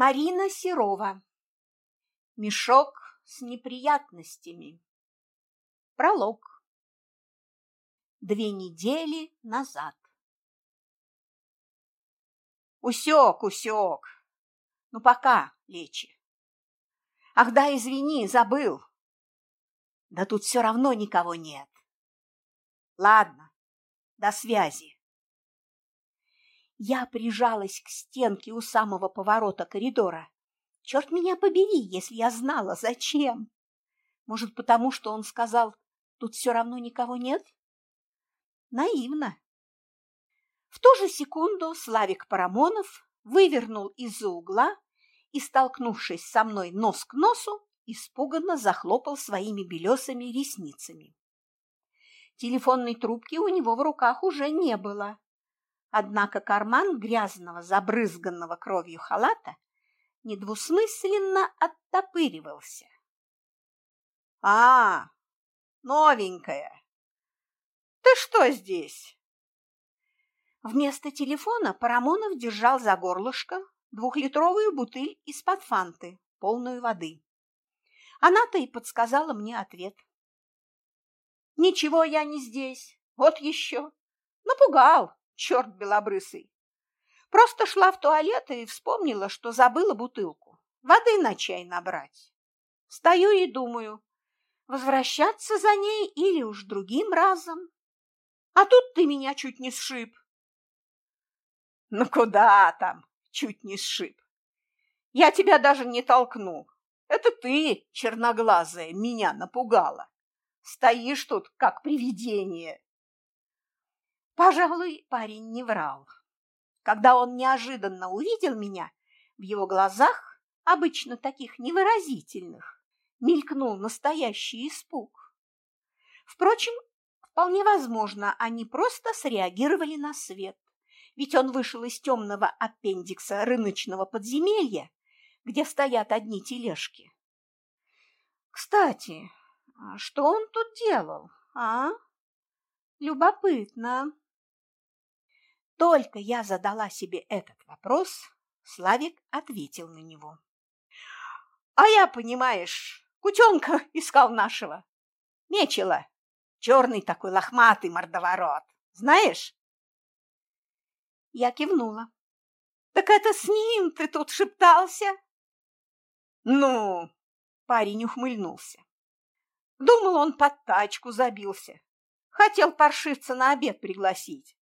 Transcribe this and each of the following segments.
Марина Серова. Мешок с неприятностями. Пролог. Две недели назад. Усек, усек. Ну, пока, Лечи. Ах да, извини, забыл. Да тут все равно никого нет. Ладно, до связи. Я прижалась к стенке у самого поворота коридора. Черт меня побери, если я знала, зачем. Может, потому что он сказал, тут все равно никого нет? Наивно. В ту же секунду Славик Парамонов вывернул из-за угла и, столкнувшись со мной нос к носу, испуганно захлопал своими белесыми ресницами. Телефонной трубки у него в руках уже не было. Однако карман грязного, забрызганного кровью халата недвусмысленно оттопыривался. «А, новенькая! Ты что здесь?» Вместо телефона Парамонов держал за горлышко двухлитровую бутыль из-под фанты, полную воды. Она-то и подсказала мне ответ. «Ничего я не здесь, вот еще. Напугал, черт белобрысый. Просто шла в туалет и вспомнила, что забыла бутылку. Воды на чай набрать. Стою и думаю, возвращаться за ней или уж другим разом. А тут ты меня чуть не сшиб. Ну куда там, чуть не сшиб? Я тебя даже не толкну. Это ты, черноглазая, меня напугала. Стоишь тут, как привидение. Пожалуй, парень не врал. Когда он неожиданно увидел меня, в его глазах, обычно таких невыразительных, мелькнул настоящий испуг. Впрочем, вполне возможно, они просто среагировали на свет, ведь он вышел из темного аппендикса рыночного подземелья, где стоят одни тележки. Кстати, а что он тут делал, а? Любопытно. Только я задала себе этот вопрос, Славик ответил на него. А я, понимаешь, кутенка искал нашего. Мечела. Черный такой лохматый мордоворот. Знаешь? Я кивнула. Так это с ним ты тут шептался? Ну, парень ухмыльнулся. Думал, он под тачку забился. Хотел паршивца на обед пригласить.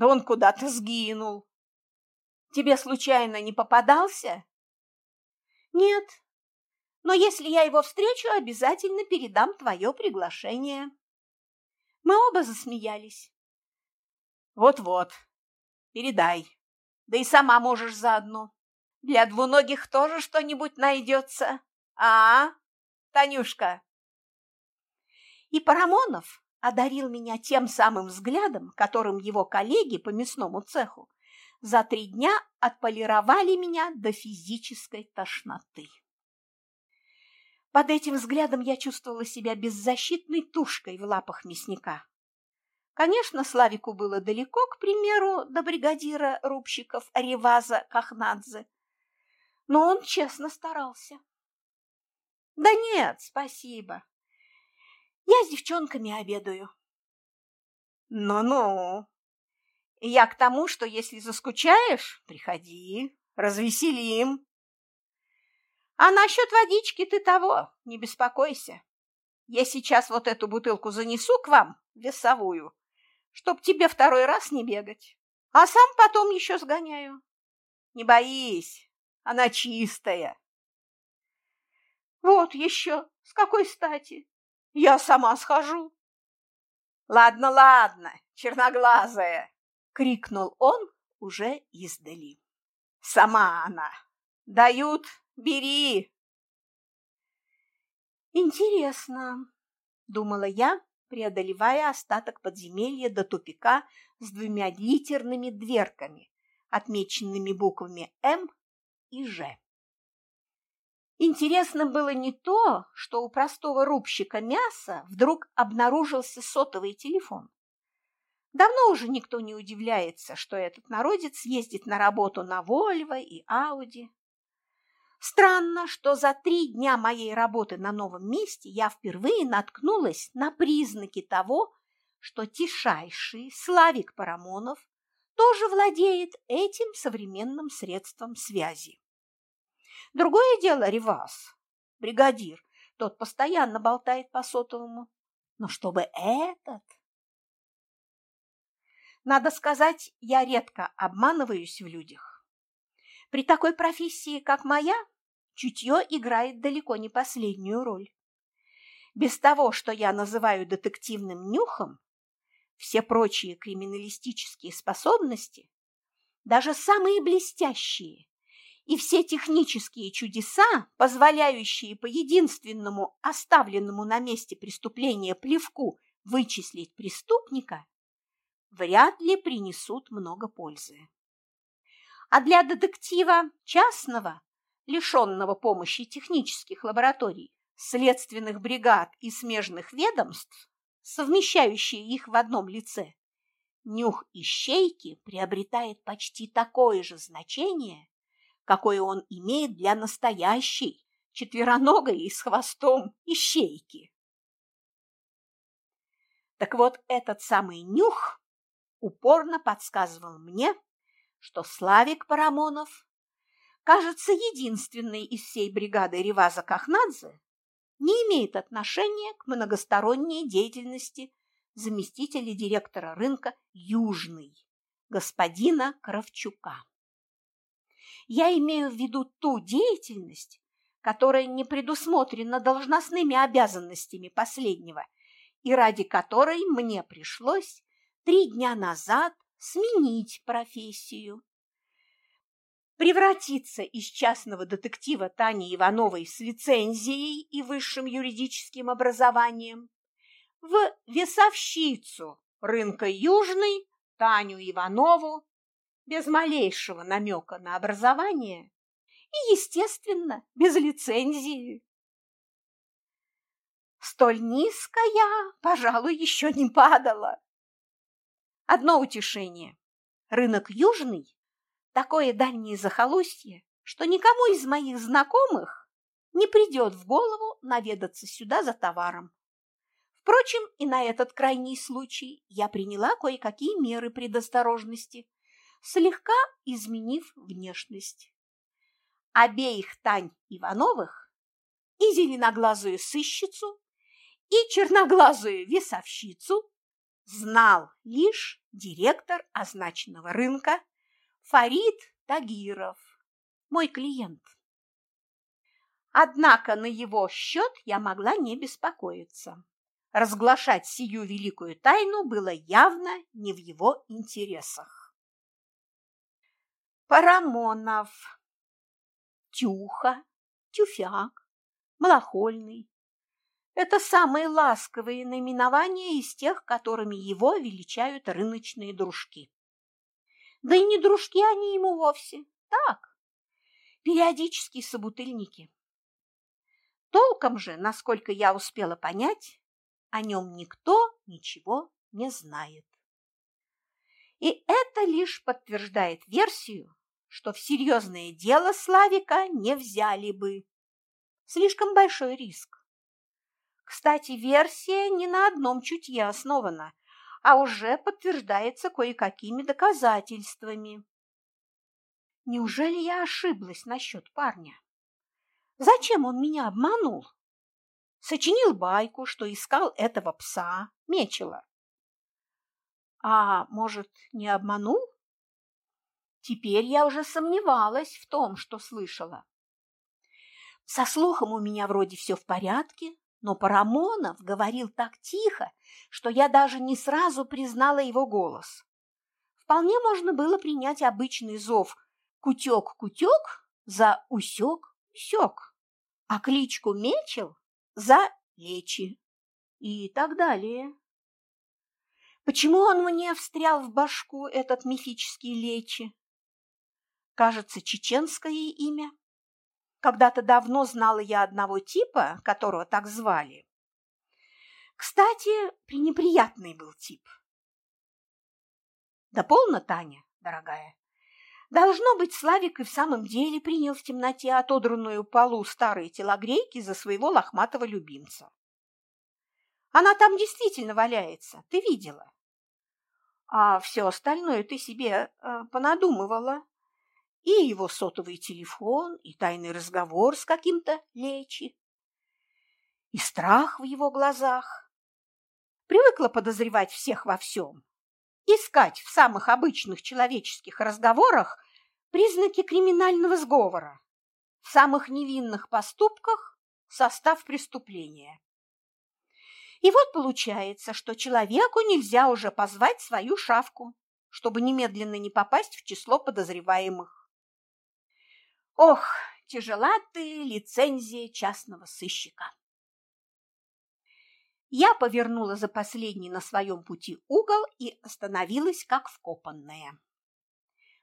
Да он куда-то сгинул. Тебе случайно не попадался? Нет. Но если я его встречу, обязательно передам твое приглашение. Мы оба засмеялись. Вот-вот, передай. Да и сама можешь заодно. Для двуногих тоже что-нибудь найдется. А, Танюшка? И Парамонов, одарил меня тем самым взглядом, которым его коллеги по мясному цеху за три дня отполировали меня до физической тошноты. Под этим взглядом я чувствовала себя беззащитной тушкой в лапах мясника. Конечно, Славику было далеко, к примеру, до бригадира рубщиков Реваза Кахнадзе, но он честно старался. Да нет, спасибо. Я с девчонками обедаю. Ну-ну. Я к тому, что если заскучаешь, приходи, развеселим. А насчет водички ты того, не беспокойся. Я сейчас вот эту бутылку занесу к вам, весовую, чтоб тебе второй раз не бегать, а сам потом еще сгоняю. Не боись, она чистая. Вот еще, с какой стати? Я сама схожу. Ладно, ладно, черноглазая, крикнул он уже издали. Сама она. Дают, бери. Интересно, думала я, преодолевая остаток подземелья до тупика с двумя литерными дверками, отмеченными буквами М и Ж. Интересно было не то, что у простого рубщика мяса вдруг обнаружился сотовый телефон. Давно уже никто не удивляется, что этот народец ездит на работу на Вольво и Ауди. Странно, что за три дня моей работы на новом месте я впервые наткнулась на признаки того, что тишайший Славик Парамонов тоже владеет этим современным средством связи. Другое дело Ревас, бригадир, тот постоянно болтает по сотовому. Но чтобы этот... Надо сказать, я редко обманываюсь в людях. При такой профессии, как моя, чутье играет далеко не последнюю роль. Без того, что я называю детективным нюхом, все прочие криминалистические способности, даже самые блестящие, и все технические чудеса, позволяющие по единственному оставленному на месте преступления плевку вычислить преступника, вряд ли принесут много пользы. А для детектива частного, лишенного помощи технических лабораторий, следственных бригад и смежных ведомств, совмещающие их в одном лице, нюх ищейки приобретает почти такое же значение, какое он имеет для настоящей, четвероногой и с хвостом ищейки. Так вот, этот самый нюх упорно подсказывал мне, что Славик Парамонов, кажется, единственный из всей бригады Реваза Кахнадзе, не имеет отношения к многосторонней деятельности заместителя директора рынка «Южный» господина Кравчука. Я имею в виду ту деятельность, которая не предусмотрена должностными обязанностями последнего и ради которой мне пришлось три дня назад сменить профессию. Превратиться из частного детектива Тани Ивановой с лицензией и высшим юридическим образованием в весовщицу рынка Южный Таню Иванову без малейшего намека на образование и, естественно, без лицензии. Столь низко я, пожалуй, еще не падала. Одно утешение. Рынок Южный – такое дальнее захолустье, что никому из моих знакомых не придет в голову наведаться сюда за товаром. Впрочем, и на этот крайний случай я приняла кое-какие меры предосторожности – слегка изменив внешность. Обеих Тань Ивановых, и зеленоглазую сыщицу, и черноглазую весовщицу, знал лишь директор означенного рынка Фарид Тагиров, мой клиент. Однако на его счет я могла не беспокоиться. Разглашать сию великую тайну было явно не в его интересах. Парамонов, Тюха, Тюфяк, Малохольный. Это самые ласковые наименования из тех, которыми его величают рыночные дружки. Да и не дружки они ему вовсе, так, периодические собутыльники. Толком же, насколько я успела понять, о нем никто ничего не знает. И это лишь подтверждает версию, что в серьезное дело Славика не взяли бы. Слишком большой риск. Кстати, версия не на одном чутье основана, а уже подтверждается кое-какими доказательствами. Неужели я ошиблась насчет парня? Зачем он меня обманул? Сочинил байку, что искал этого пса, Мечела. А может, не обманул? Теперь я уже сомневалась в том, что слышала. Со слухом у меня вроде все в порядке, но Парамонов говорил так тихо, что я даже не сразу признала его голос. Вполне можно было принять обычный зов «кутек-кутек» за «усек-усек», а кличку Мечел за «лечи» и так далее. Почему он мне встрял в башку, этот мифический Лечи? Кажется, чеченское имя. Когда-то давно знала я одного типа, которого так звали. Кстати, пренеприятный был тип. Да полно, Таня, дорогая. Должно быть, Славик и в самом деле принял в темноте отодранную полу старой телогрейки за своего лохматого любимца. Она там действительно валяется, ты видела. А все остальное ты себе э, понадумывала. И его сотовый телефон, и тайный разговор с каким-то лечи, и страх в его глазах. Привыкла подозревать всех во всем, искать в самых обычных человеческих разговорах признаки криминального сговора, в самых невинных поступках состав преступления. И вот получается, что человеку нельзя уже позвать свою шавку, чтобы немедленно не попасть в число подозреваемых. Ох, тяжела ты лицензия частного сыщика. Я повернула за последний на своем пути угол и остановилась, как вкопанная.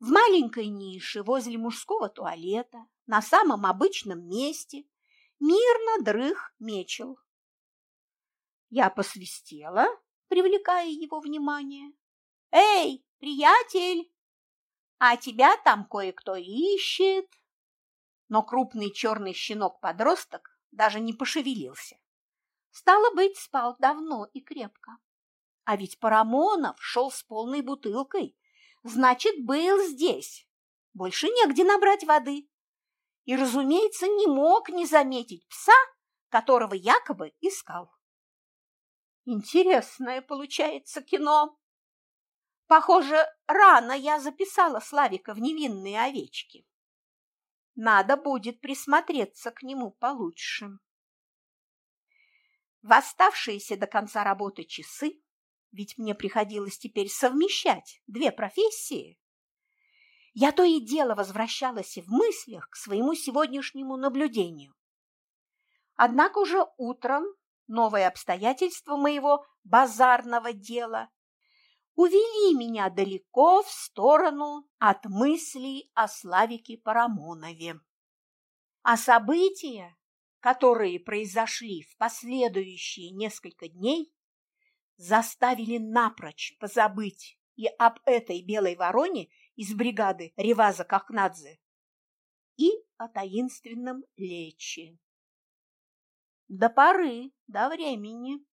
В маленькой нише возле мужского туалета, на самом обычном месте, мирно дрых мечел. Я посвистела, привлекая его внимание. «Эй, приятель! А тебя там кое-кто ищет!» Но крупный черный щенок-подросток даже не пошевелился. Стало быть, спал давно и крепко. А ведь Парамонов шел с полной бутылкой. Значит, был здесь. Больше негде набрать воды. И, разумеется, не мог не заметить пса, которого якобы искал. Интересное получается кино. Похоже, рано я записала Славика в невинные овечки. Надо будет присмотреться к нему получше. В оставшиеся до конца работы часы, ведь мне приходилось теперь совмещать две профессии, я то и дело возвращалась в мыслях к своему сегодняшнему наблюдению. Однако уже утром новые обстоятельства моего базарного дела увели меня далеко в сторону от мыслей о Славике Парамонове. А события, которые произошли в последующие несколько дней, заставили напрочь позабыть и об этой белой вороне из бригады Реваза Кахнадзе, и о таинственном лече до поры, до времени.